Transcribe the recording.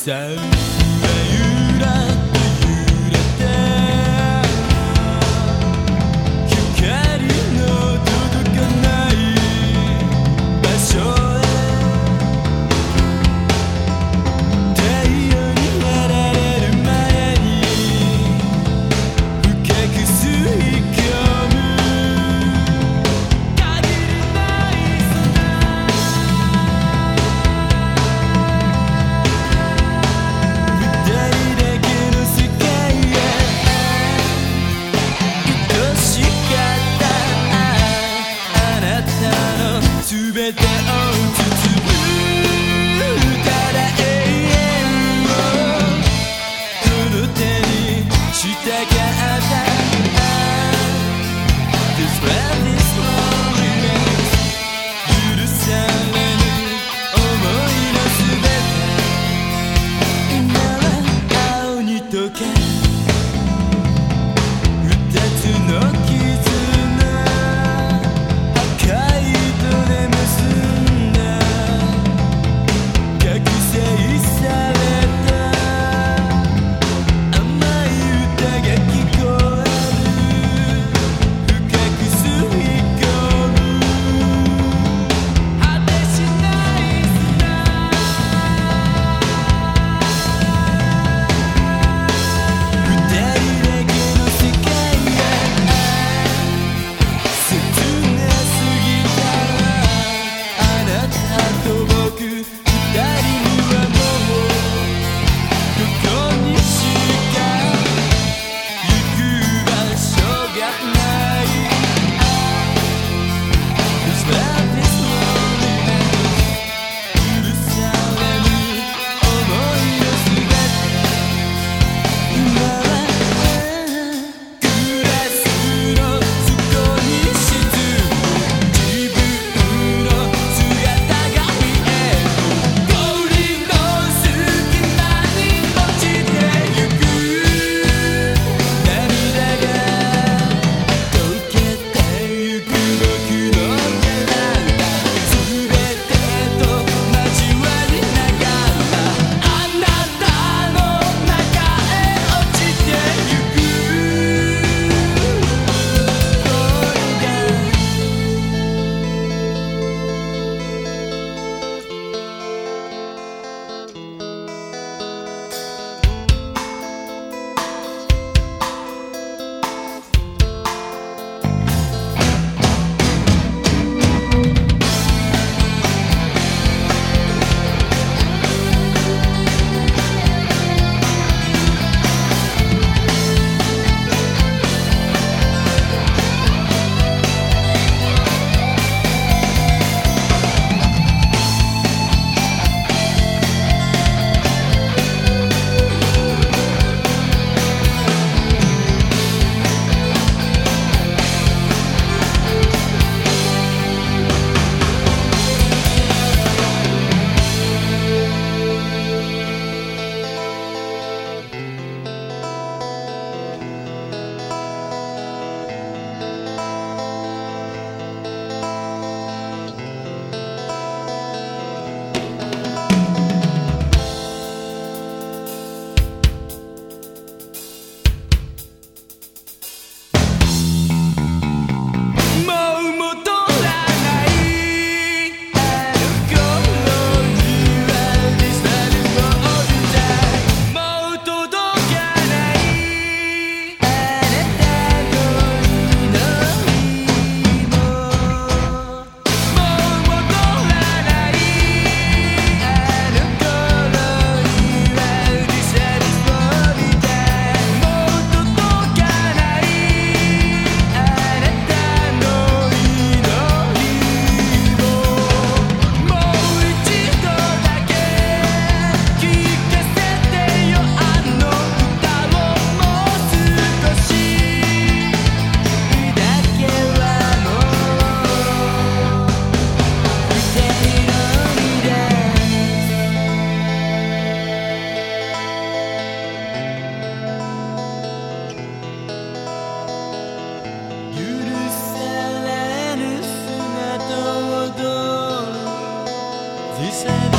So said